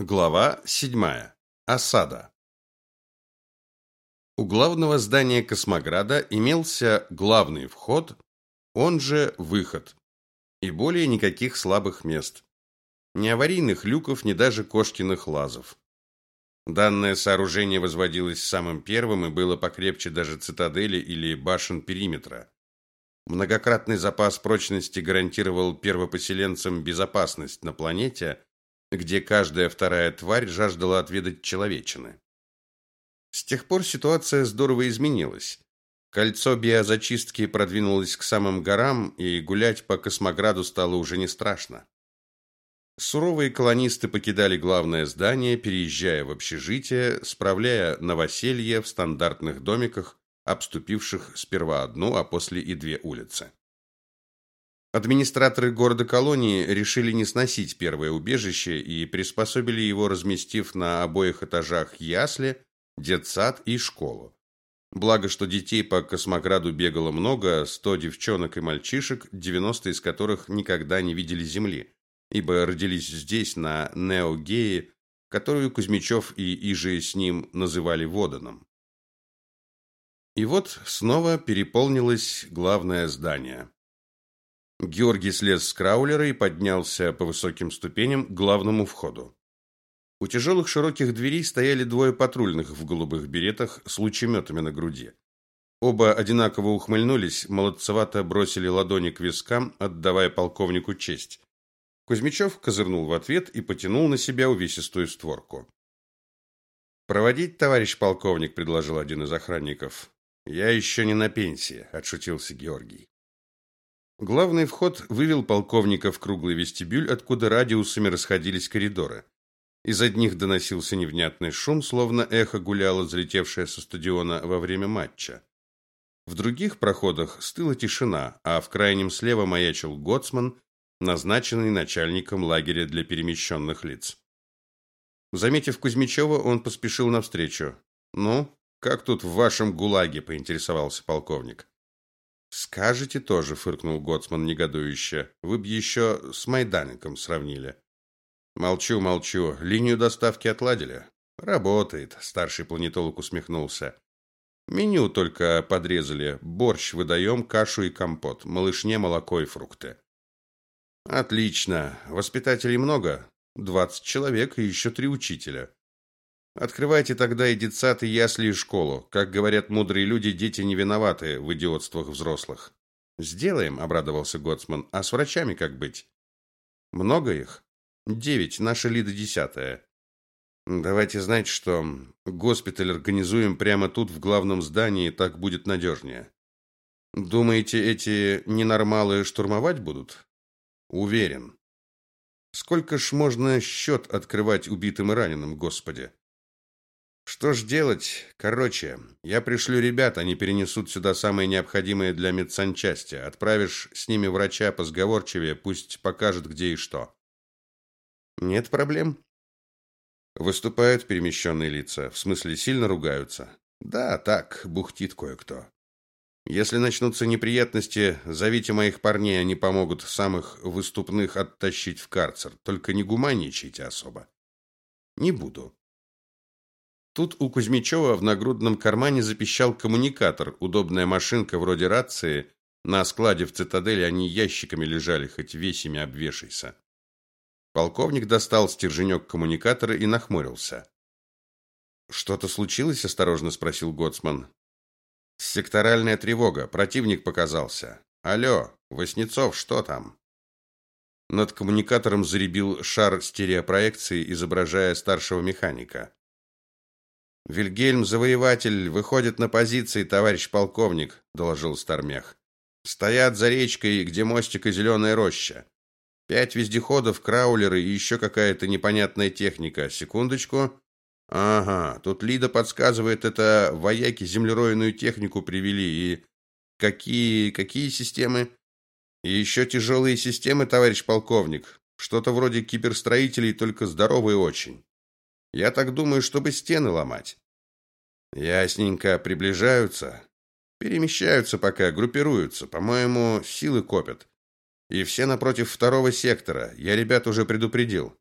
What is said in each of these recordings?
Глава 7. Осада. У главного здания Космограда имелся главный вход, он же выход, и более никаких слабых мест. Ни аварийных люков, ни даже кошкиных лазов. Данное сооружение возводилось самым первым и было покрепче даже цитадели или башен периметра. Многократный запас прочности гарантировал первопоселенцам безопасность на планете – где каждая вторая тварь жаждала отведать человечины. С тех пор ситуация здорово изменилась. Кольцо биозачистки продвинулось к самым горам, и гулять по космограду стало уже не страшно. Суровые колонисты покидали главное здание, переезжая в общежитие, справляя новоселье в стандартных домиках, обступивших сперва одну, а после и две улицы. Администраторы города-колонии решили не сносить первое убежище и приспособили его, разместив на обоих этажах ясли, детсад и школу. Благо, что детей по Космограду бегало много, 100 девчонок и мальчишек, 90 из которых никогда не видели земли, ибо родились здесь, на Неогее, которую Кузьмичев и Иже с ним называли Воданом. И вот снова переполнилось главное здание. Георгий слез с краулера и поднялся по высоким ступеням к главному входу. У тяжелых широких дверей стояли двое патрульных в голубых беретах с лучеметами на груди. Оба одинаково ухмыльнулись, молодцевато бросили ладони к вискам, отдавая полковнику честь. Кузьмичев козырнул в ответ и потянул на себя увесистую створку. «Проводить, товарищ полковник», — предложил один из охранников. «Я еще не на пенсии», — отшутился Георгий. Главный вход вывел полковника в круглый вестибюль, откуда радиусами расходились коридоры. Из одних доносился невнятный шум, словно эхо гуляло, залетевшее со стадиона во время матча. В других проходах стыла тишина, а в крайнем слева маячил Гоцман, назначенный начальником лагеря для перемещенных лиц. Заметив Кузьмичева, он поспешил навстречу. «Ну, как тут в вашем гулаге?» – поинтересовался полковник. Скажете тоже, фыркнул Гоцман негодующе. Вы б еще с Майданником сравнили. Молчу, молчу. Линию доставки отладили. Работает, старший планетолог усмехнулся. Меню только подрезали. Борщ выдаем, кашу и компот, малышне молоко и фрукты. Отлично. Воспитателей много? Двадцать человек и еще три учителя. Открывайте тогда и детсад, и ясли, и школу. Как говорят мудрые люди, дети не виноваты в идиотствах взрослых. Сделаем, обрадовался Гоцман. А с врачами как быть? Много их? Девять, наша Лида десятая. Давайте знать, что госпиталь организуем прямо тут в главном здании, так будет надежнее. Думаете, эти ненормалы штурмовать будут? Уверен. Сколько ж можно счет открывать убитым и раненым, господи? Что ж делать? Короче, я пришлю ребят, они перенесут сюда самое необходимое для медсанчасти. Отправишь с ними врача позговорчивее, пусть покажет где и что. Нет проблем. Выступают перемещенные лица, в смысле сильно ругаются. Да, так, бухтит кое-кто. Если начнутся неприятности, зовите моих парней, они помогут самых выступных оттащить в карцер. Только не гуманничайте особо. Не буду. Тут у Кузьмичева в нагрудном кармане запищал коммуникатор, удобная машинка вроде рации. На складе в цитадели они ящиками лежали, хоть весями обвешайся. Полковник достал стерженек коммуникатора и нахмурился. Что-то случилось? осторожно спросил Гоцман. Секторальная тревога, противник показался. Алло, Воснецов, что там? Над коммуникатором заребил шар стереопроекции, изображая старшего механика. Вильгельм Завоеватель выходит на позиции, товарищ полковник, доложил Стармех. Стоят за речкой, где мостик и зеленая роща. Пять вездеходов, краулеры и еще какая-то непонятная техника. Секундочку. Ага, тут Лида подсказывает, это вояки землеройную технику привели и какие какие системы? И еще тяжелые системы, товарищ полковник. Что-то вроде киберстроителей, только здоровые очень. Я так думаю, чтобы стены ломать. Ясненько, приближаются, перемещаются пока, группируются, по-моему, силы копят. И все напротив второго сектора. Я ребят уже предупредил.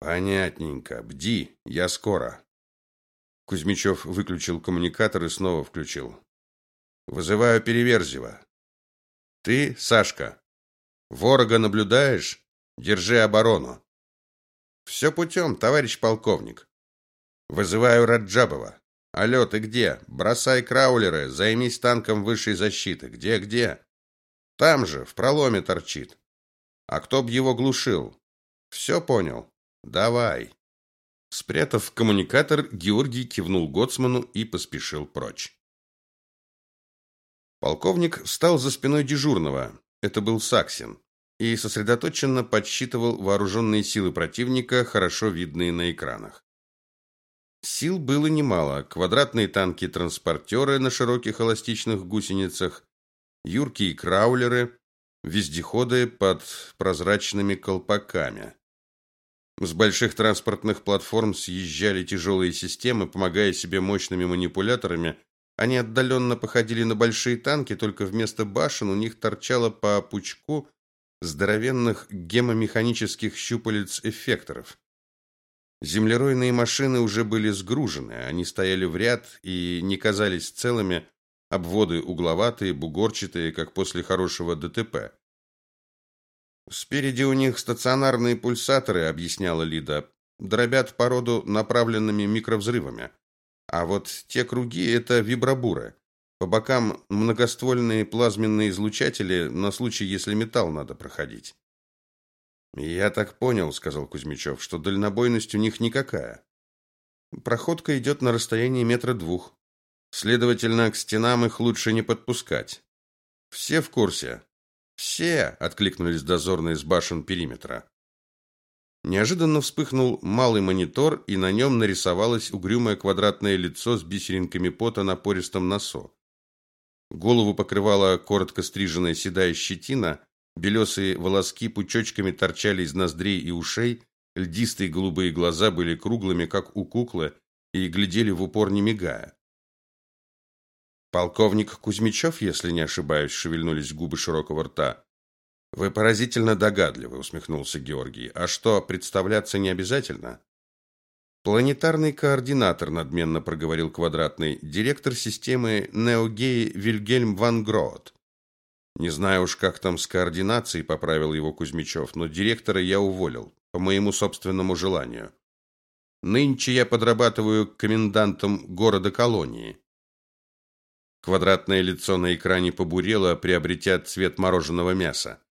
Понятненько. Бди, я скоро. Кузьмичев выключил коммуникатор и снова включил. Вызываю Переверзева. Ты, Сашка, ворога наблюдаешь? Держи оборону. «Все путем, товарищ полковник. Вызываю Раджабова. Алло, ты где? Бросай краулеры, займись танком высшей защиты. Где, где? Там же, в проломе торчит. А кто б его глушил? Все понял? Давай. Спрятав коммуникатор, Георгий кивнул гоцману и поспешил прочь. Полковник встал за спиной дежурного. Это был Саксин и сосредоточенно подсчитывал вооруженные силы противника, хорошо видные на экранах. Сил было немало: квадратные танки-транспортеры на широких эластичных гусеницах, юркие краулеры, вездеходы под прозрачными колпаками. С больших транспортных платформ съезжали тяжелые системы, помогая себе мощными манипуляторами. Они отдаленно походили на большие танки, только вместо башен у них торчало по пучку здоровенных гемомеханических щупалец-эффекторов. Землеройные машины уже были сгружены, они стояли в ряд и не казались целыми, обводы угловатые, бугорчатые, как после хорошего ДТП. Спереди у них стационарные пульсаторы, объясняла Лида, дробят породу направленными микровзрывами. А вот те круги это вибробуры. По бокам многоствольные плазменные излучатели на случай, если металл надо проходить. Я так понял, сказал Кузьмичев, что дальнобойность у них никакая. Проходка идет на расстоянии метра двух. Следовательно, к стенам их лучше не подпускать. Все в курсе. Все, откликнулись дозорные с башен периметра. Неожиданно вспыхнул малый монитор, и на нем нарисовалось угрюмое квадратное лицо с бисеринками пота на пористом носу. Голову покрывала коротко стриженная седая щетина, белесые волоски пучочками торчали из ноздрей и ушей, льдистые голубые глаза были круглыми, как у куклы, и глядели в упор не мигая. Полковник Кузьмичев, если не ошибаюсь, шевельнулись губы широкого рта. Вы поразительно догадливы, усмехнулся Георгий. А что, представляться не обязательно? Планетарный координатор, надменно проговорил Квадратный, директор системы Неогей Вильгельм ван Гроот. Не знаю уж, как там с координацией, поправил его Кузьмичев, но директора я уволил по моему собственному желанию. Нынче я подрабатываю комендантом города-колонии. Квадратное лицо на экране побурело, приобретя цвет мороженого мяса.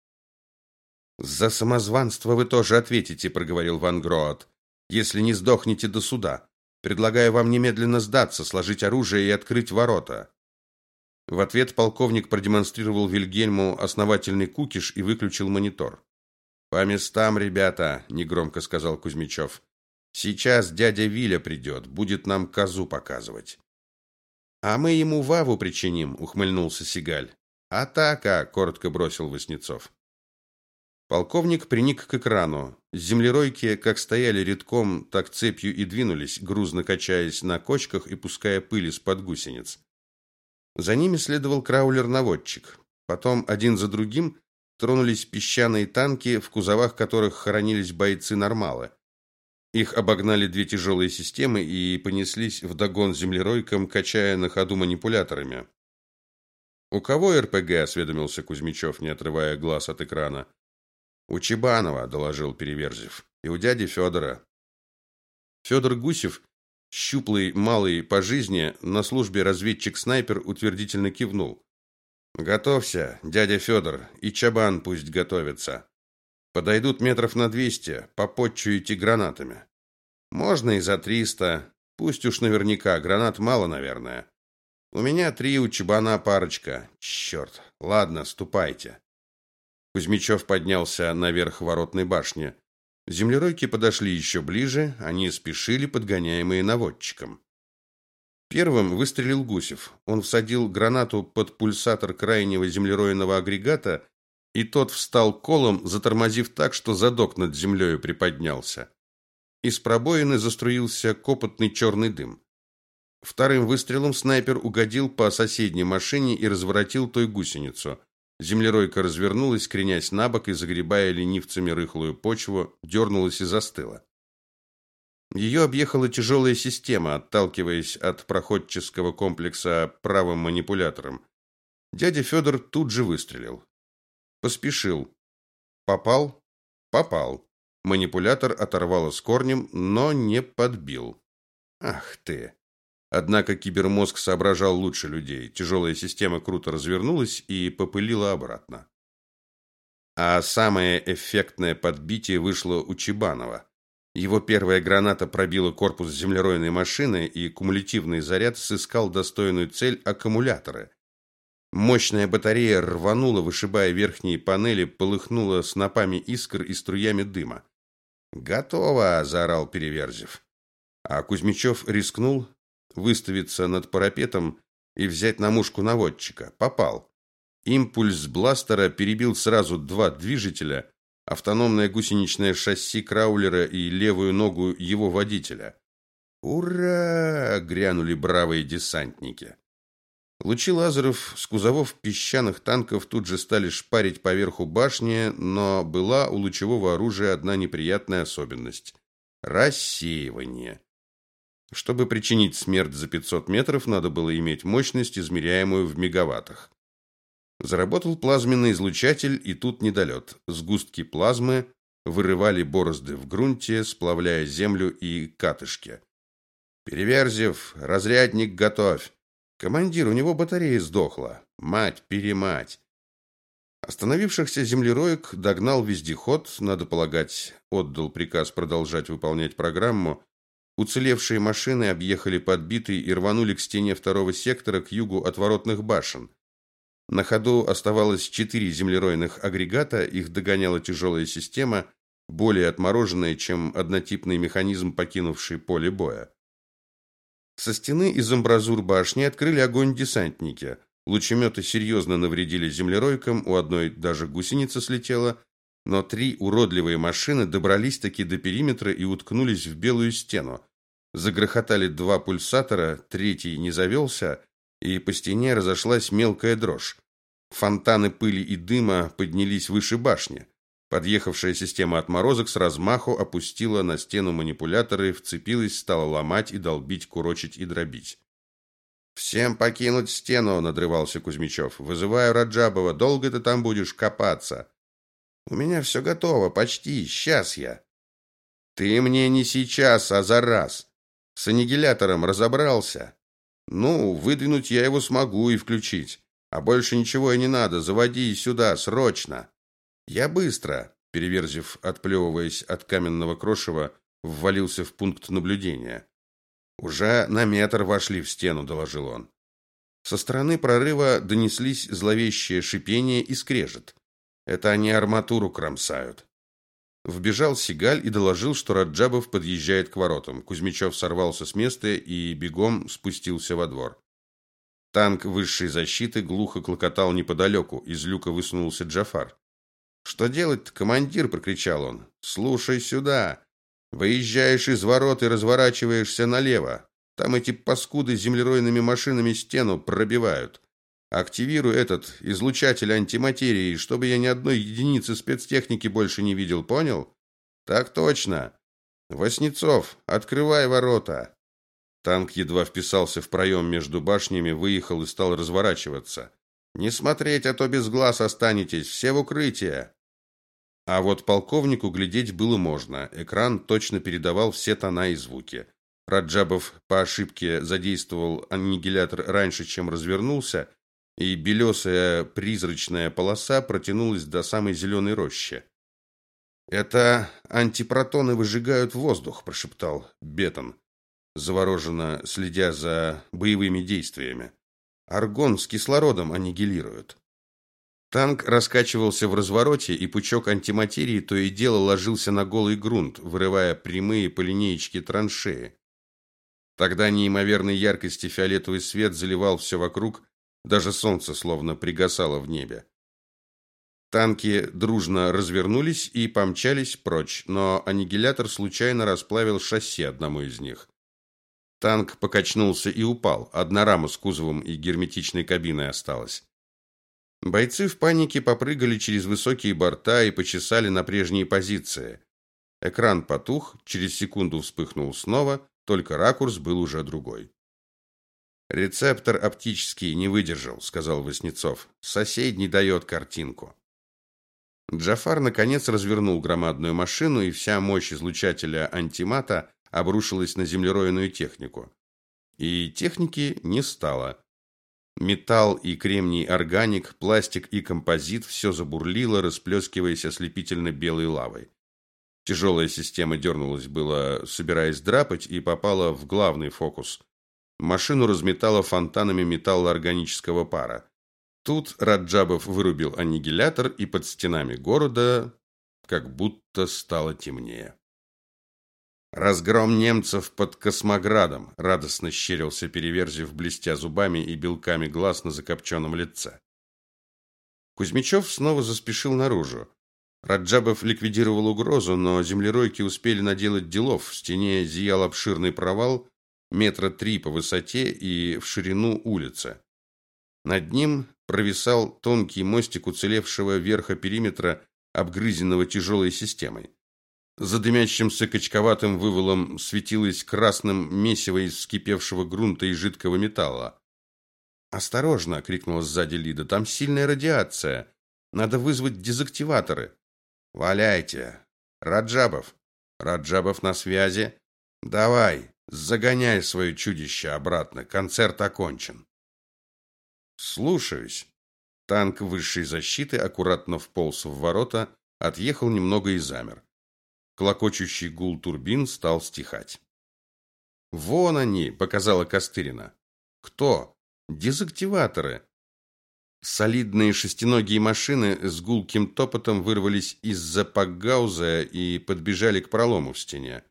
За самозванство вы тоже ответите, проговорил Ван Гроот если не сдохнете до суда. Предлагаю вам немедленно сдаться, сложить оружие и открыть ворота. В ответ полковник продемонстрировал Вильгельму основательный кукиш и выключил монитор. По местам, ребята, негромко сказал Кузьмичев. Сейчас дядя Виля придет, будет нам козу показывать. А мы ему ваву причиним, ухмыльнулся Сигаль. Атака, коротко бросил Васнецов. Полковник приник к экрану. Землеройки как стояли редком, так цепью и двинулись, грузно качаясь на кочках и пуская пыль из-под гусениц. За ними следовал краулер-наводчик. Потом один за другим тронулись песчаные танки, в кузовах которых хоронились бойцы-нормалы. Их обогнали две тяжелые системы и понеслись вдогон землеройкам, качая на ходу манипуляторами. «У кого РПГ?» – осведомился Кузьмичев, не отрывая глаз от экрана. У Чебанова, доложил Переверзев. И у дяди Федора. Федор Гусев, щуплый, малый по жизни, на службе разведчик-снайпер утвердительно кивнул. Готовься, дядя Федор, и Чабан пусть готовится. Подойдут метров на двести, попотчуете гранатами. Можно и за триста, пусть уж наверняка, гранат мало, наверное. У меня три, у Чабана парочка. Черт. Ладно, ступайте. Кузьмичев поднялся наверх воротной башни. Землеройки подошли еще ближе, они спешили, подгоняемые наводчиком. Первым выстрелил Гусев. Он всадил гранату под пульсатор крайнего землеройного агрегата, и тот встал колом, затормозив так, что задок над землей приподнялся. Из пробоины заструился копотный черный дым. Вторым выстрелом снайпер угодил по соседней машине и разворотил той гусеницу. Землеройка развернулась, кренясь на бок и загребая ленивцами рыхлую почву, дернулась и застыла. Ее объехала тяжелая система, отталкиваясь от проходческого комплекса правым манипулятором. Дядя Федор тут же выстрелил. Поспешил. Попал? Попал. Манипулятор оторвало с корнем, но не подбил. Ах ты. Однако кибермозг соображал лучше людей. Тяжелая система круто развернулась и попылила обратно. А самое эффектное подбитие вышло у Чебанова. Его первая граната пробила корпус землеройной машины, и кумулятивный заряд сыскал достойную цель аккумуляторы. Мощная батарея рванула, вышибая верхние панели, полыхнула снопами искр и струями дыма. «Готово!» – заорал Переверзев. А Кузьмичев рискнул выставиться над парапетом и взять на мушку наводчика. Попал. Импульс бластера перебил сразу два движителя, автономное гусеничное шасси краулера и левую ногу его водителя. «Ура!» – грянули бравые десантники. Лучи лазеров с кузовов песчаных танков тут же стали шпарить поверху башни, но была у лучевого оружия одна неприятная особенность – рассеивание. Чтобы причинить смерть за 500 метров, надо было иметь мощность, измеряемую в мегаваттах. Заработал плазменный излучатель, и тут недолет. Сгустки плазмы вырывали борозды в грунте, сплавляя землю и катышки. Переверзев, разрядник готовь. Командир, у него батарея сдохла. Мать-перемать. Остановившихся землероек догнал вездеход, надо полагать, отдал приказ продолжать выполнять программу. Уцелевшие машины объехали подбитый и рванули к стене второго сектора к югу от воротных башен. На ходу оставалось четыре землеройных агрегата, их догоняла тяжелая система, более отмороженная, чем однотипный механизм, покинувший поле боя. Со стены из амбразур башни открыли огонь десантники. Лучеметы серьезно навредили землеройкам, у одной даже гусеница слетела, но три уродливые машины добрались таки до периметра и уткнулись в белую стену. Загрохотали два пульсатора, третий не завелся, и по стене разошлась мелкая дрожь. Фонтаны пыли и дыма поднялись выше башни. Подъехавшая система отморозок с размаху опустила на стену манипуляторы, вцепилась, стала ломать и долбить, курочить и дробить. «Всем покинуть стену!» – надрывался Кузьмичев. «Вызываю Раджабова. Долго ты там будешь копаться?» «У меня все готово, почти. Сейчас я». «Ты мне не сейчас, а за раз. С аннигилятором разобрался?» Ну, выдвинуть я его смогу и включить. А больше ничего и не надо. Заводи сюда, срочно. Я быстро, переверзив, отплевываясь от каменного крошева, ввалился в пункт наблюдения. Уже на метр вошли в стену, доложил он. Со стороны прорыва донеслись зловещее шипение и скрежет. Это они арматуру кромсают. Вбежал Сигаль и доложил, что Раджабов подъезжает к воротам. Кузьмичев сорвался с места и бегом спустился во двор. Танк высшей защиты глухо клокотал неподалеку. Из люка высунулся Джафар. «Что делать-то, командир?» – прокричал он. «Слушай сюда. Выезжаешь из ворот и разворачиваешься налево. Там эти паскуды землеройными машинами стену пробивают. Активируй этот излучатель антиматерии, чтобы я ни одной единицы спецтехники больше не видел, понял? Так точно. Воснецов, открывай ворота. Танк едва вписался в проем между башнями, выехал и стал разворачиваться. Не смотреть, а то без глаз останетесь, все в укрытие. А вот полковнику глядеть было можно. Экран точно передавал все тона и звуки. Раджабов по ошибке задействовал аннигилятор раньше, чем развернулся, и белесая призрачная полоса протянулась до самой зеленой рощи. Это антипротоны выжигают воздух, прошептал Бетон, завороженно следя за боевыми действиями. Аргон с кислородом аннигилируют. Танк раскачивался в развороте, и пучок антиматерии то и дело ложился на голый грунт, вырывая прямые по линеечке траншеи. Тогда неимоверной яркости фиолетовый свет заливал все вокруг, даже солнце словно пригасало в небе. Танки дружно развернулись и помчались прочь, но аннигилятор случайно расплавил шасси одному из них. Танк покачнулся и упал. Одна рама с кузовом и герметичной кабиной осталась. Бойцы в панике попрыгали через высокие борта и почесали на прежние позиции. Экран потух, через секунду вспыхнул снова, только ракурс был уже другой. Рецептор оптический не выдержал, сказал Васнецов. Соседний дает картинку. Джафар наконец развернул громадную машину, и вся мощь излучателя антимата обрушилась на землеройную технику. И техники не стало. Металл и кремний органик, пластик и композит все забурлило, расплескиваясь ослепительно белой лавой. Тяжелая система дернулась было, собираясь драпать, и попала в главный фокус. Машину разметало фонтанами металлоорганического пара. Тут Раджабов вырубил аннигилятор, и под стенами города как будто стало темнее. Разгром немцев под Космоградом, радостно щерился Переверзев, блестя зубами и белками глаз на закопченном лице. Кузьмичев снова заспешил наружу. Раджабов ликвидировал угрозу, но землеройки успели наделать делов. В стене зиял обширный провал, метра три по высоте и в ширину улицы. Над ним провисал тонкий мостик уцелевшего верха периметра, обгрызенного тяжелой системой. За дымящимся качковатым вывалом светилось красным месиво из вскипевшего грунта и жидкого металла. «Осторожно!» — крикнула сзади Лида. «Там сильная радиация. Надо вызвать дезактиваторы». «Валяйте!» «Раджабов!» «Раджабов на связи?» «Давай, загоняй свое чудище обратно. Концерт окончен». «Слушаюсь». Танк высшей защиты аккуратно вполз в ворота, отъехал немного и замер. Клокочущий гул турбин стал стихать. «Вон они!» — показала Костырина. «Кто?» «Дезактиваторы!» Солидные шестиногие машины с гулким топотом вырвались из-за пакгауза и подбежали к пролому в стене.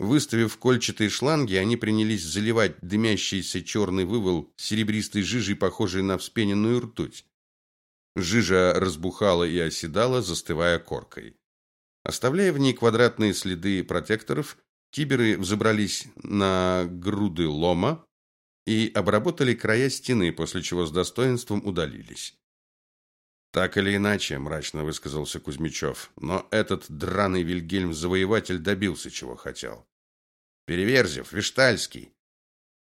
Выставив кольчатые шланги, они принялись заливать дымящийся черный вывал серебристой жижей, похожей на вспененную ртуть. Жижа разбухала и оседала, застывая коркой. Оставляя в ней квадратные следы протекторов, киберы взобрались на груды лома, и обработали края стены, после чего с достоинством удалились. Так или иначе, мрачно высказался Кузьмичев, но этот драный Вильгельм-завоеватель добился чего хотел. Переверзев, Виштальский,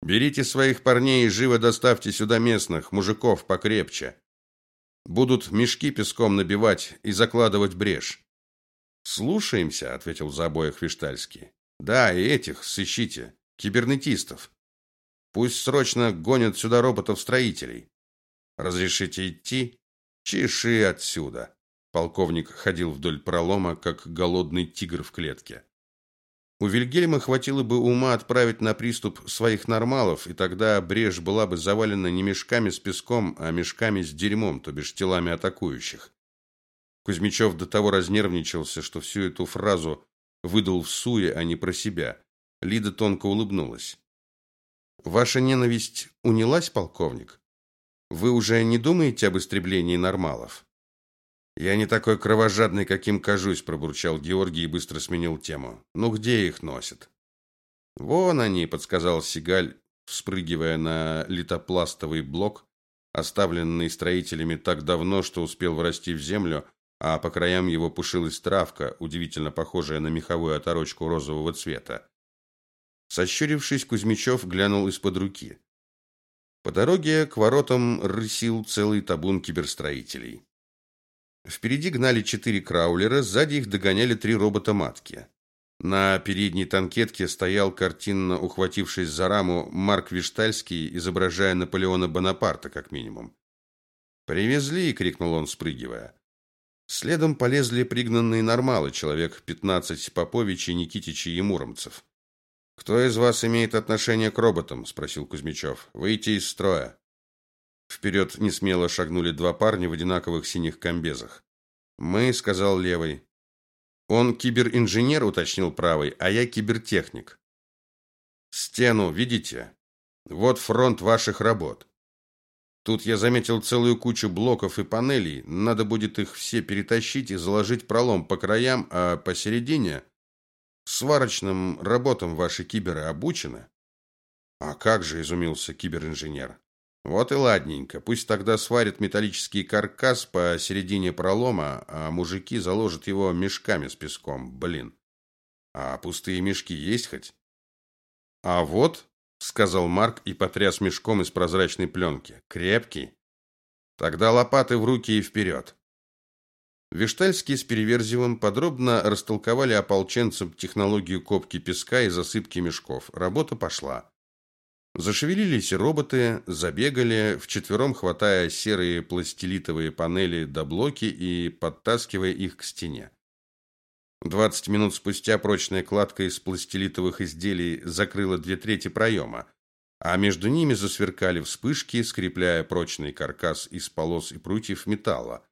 берите своих парней и живо доставьте сюда местных, мужиков покрепче. Будут мешки песком набивать и закладывать брешь. Слушаемся, ответил за обоих Виштальский. Да, и этих сыщите, кибернетистов. Пусть срочно гонят сюда роботов-строителей. Разрешите идти? Чеши отсюда. Полковник ходил вдоль пролома, как голодный тигр в клетке. У Вильгельма хватило бы ума отправить на приступ своих нормалов, и тогда брешь была бы завалена не мешками с песком, а мешками с дерьмом, то бишь телами атакующих. Кузьмичев до того разнервничался, что всю эту фразу выдал в суе, а не про себя. Лида тонко улыбнулась. Ваша ненависть унялась, полковник? Вы уже не думаете об истреблении нормалов? Я не такой кровожадный, каким кажусь, пробурчал Георгий и быстро сменил тему. Ну где их носят? Вон они, подсказал Сигаль, вспрыгивая на литопластовый блок, оставленный строителями так давно, что успел врасти в землю, а по краям его пушилась травка, удивительно похожая на меховую оторочку розового цвета. Сощурившись, Кузьмичев глянул из-под руки. По дороге к воротам рысил целый табун киберстроителей. Впереди гнали четыре краулера, сзади их догоняли три робота-матки. На передней танкетке стоял картинно ухватившись за раму Марк Виштальский, изображая Наполеона Бонапарта как минимум. "Привезли!" крикнул он, спрыгивая. Следом полезли пригнанные нормалы, человек пятнадцать Поповичей, Никитичей и Муромцев. Кто из вас имеет отношение к роботам, спросил Кузьмичев. Выйти из строя. Вперед несмело шагнули два парня в одинаковых синих комбезах. Мы, сказал левый. Он киберинженер, уточнил правый, а я кибертехник. Стену видите? Вот фронт ваших работ. Тут я заметил целую кучу блоков и панелей. Надо будет их все перетащить и заложить пролом по краям, а посередине Сварочным работам ваши киберы обучены? А как же, изумился киберинженер. Вот и ладненько. Пусть тогда сварят металлический каркас по середине пролома, а мужики заложат его мешками с песком. Блин. А пустые мешки есть хоть? А вот, сказал Марк и потряс мешком из прозрачной пленки. Крепкий. Тогда лопаты в руки и вперед. Виштальский с Переверзевым подробно растолковали ополченцам технологию копки песка и засыпки мешков. Работа пошла. Зашевелились роботы, забегали, вчетвером хватая серые пластилитовые панели до блоки и подтаскивая их к стене. Двадцать минут спустя прочная кладка из пластилитовых изделий закрыла две трети проема, а между ними засверкали вспышки, скрепляя прочный каркас из полос и прутьев металла.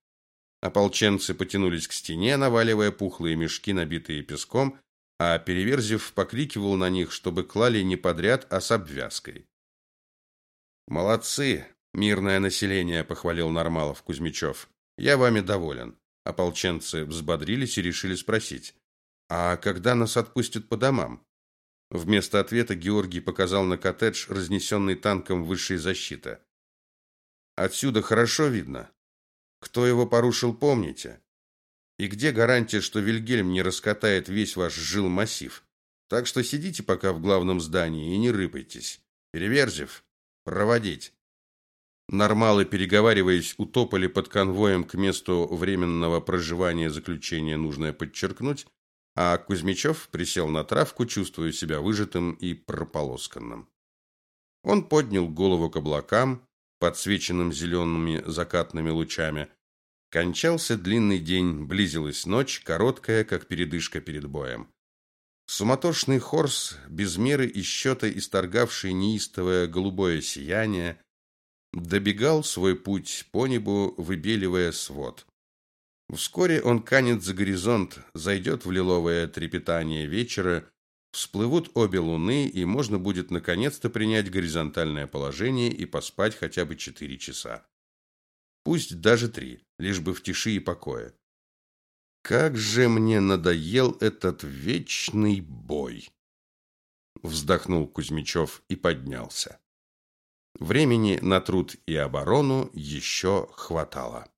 Ополченцы потянулись к стене, наваливая пухлые мешки, набитые песком, а Переверзев покрикивал на них, чтобы клали не подряд, а с обвязкой. Молодцы, мирное население, похвалил Нормалов Кузьмичев. Я вами доволен. Ополченцы взбодрились и решили спросить: "А когда нас отпустят по домам?" Вместо ответа Георгий показал на коттедж, разнесенный танком высшей защиты. Отсюда хорошо видно. Кто его порушил, помните? И где гарантия, что Вильгельм не раскатает весь ваш жилмассив? Так что сидите пока в главном здании и не рыпайтесь. Переверзев, проводить. Нормалы, переговариваясь, утопали под конвоем к месту временного проживания заключения, нужное подчеркнуть, а Кузьмичев присел на травку, чувствуя себя выжатым и прополосканным. Он поднял голову к облакам, подсвеченным зелеными закатными лучами. Кончался длинный день, близилась ночь, короткая, как передышка перед боем. Суматошный хорс, без меры и счета исторгавший неистовое голубое сияние, добегал свой путь по небу, выбеливая свод. Вскоре он канет за горизонт, зайдет в лиловое трепетание вечера, Всплывут обе луны, и можно будет наконец-то принять горизонтальное положение и поспать хотя бы четыре часа. Пусть даже три, лишь бы в тиши и покое. Как же мне надоел этот вечный бой. Вздохнул Кузьмичев и поднялся. Времени на труд и оборону еще хватало.